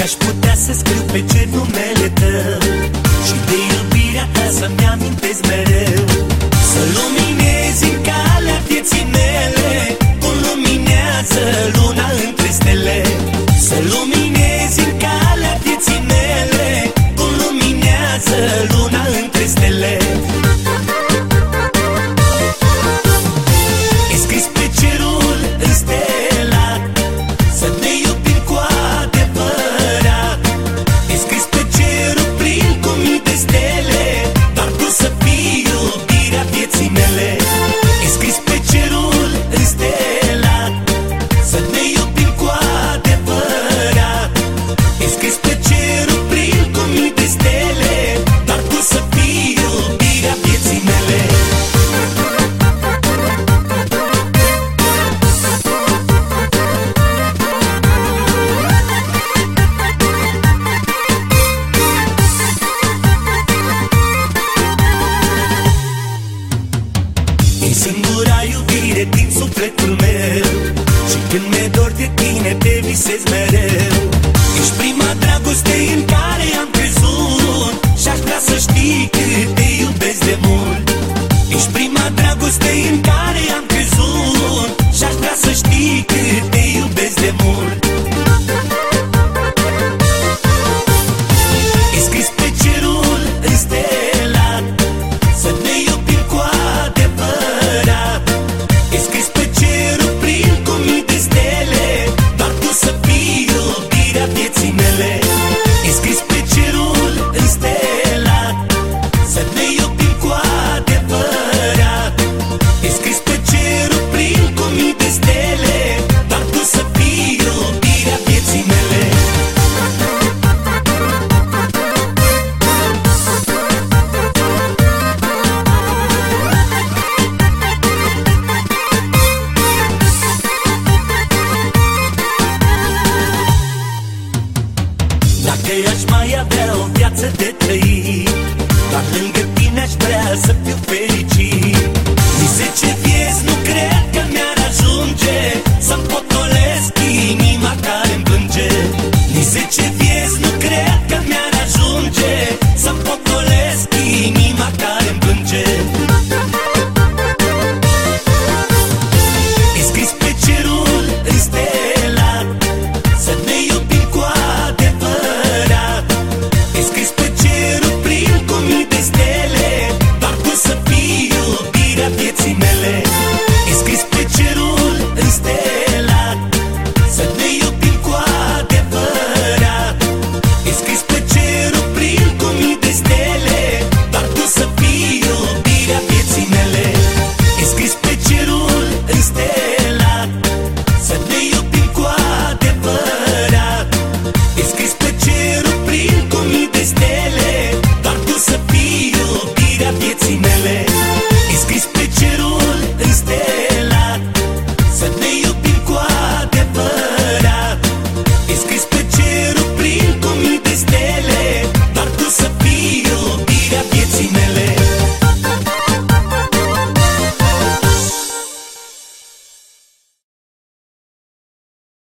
Că aș putea să scriu pe cer numele tău. Și de iubirea ta să-mi amintesc mereu. Să luminezi via piazza e Si me